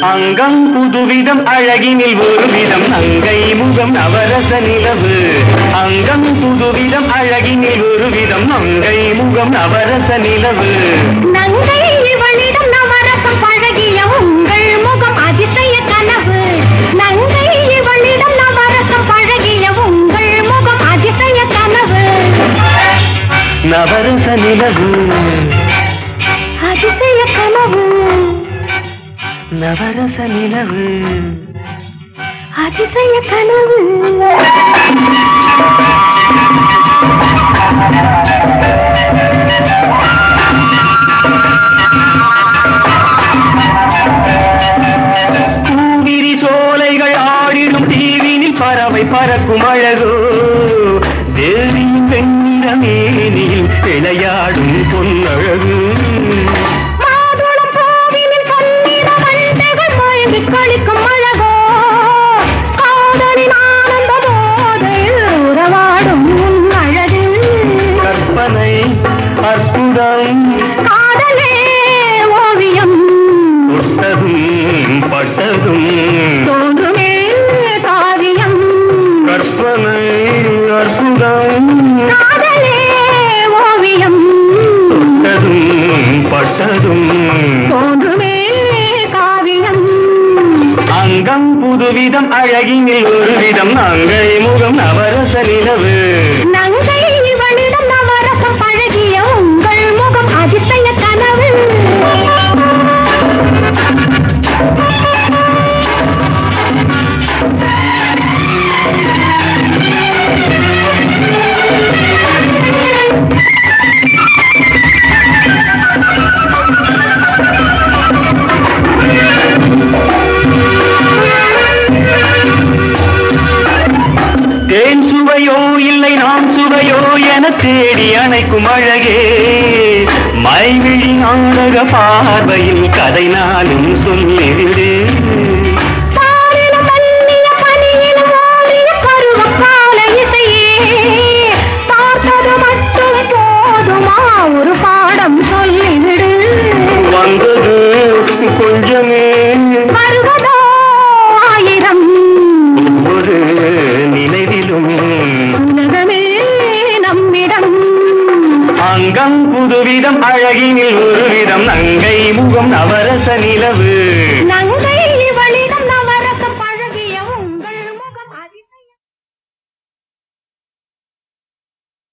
அங்கம் புதுவிதம் அழகினில் ஒரு விதம் அங்கை முகம் நவரச நிலவு. அங்கம் புதுவிதம் அழகினில் ஒரு விதம் அங்கை முகம் நவரச நிலவு. நிலவு. அதிசய கனவு. நவரச நிலவு. அதிசய கனவு. பறக்கும் அழகோ. மேனியில் விளையாடும் பொன்னழகு. பட்டதும் தோன்றுமே காவியம். அங்கம் புதுவிதம் அழகினில் ஒரு விதம் அங்கை முகம் நவரச நிலவு. சுவையோ என தேடி அணைக்கும் அழகே. மைவிழி நாடக பார்வையில் கதை நாளும் சொல்லிவிடு புதுவிதம் அழகினில் ஒரு விதம் நங்கை முகம் நவரச நிலவு. நங்கை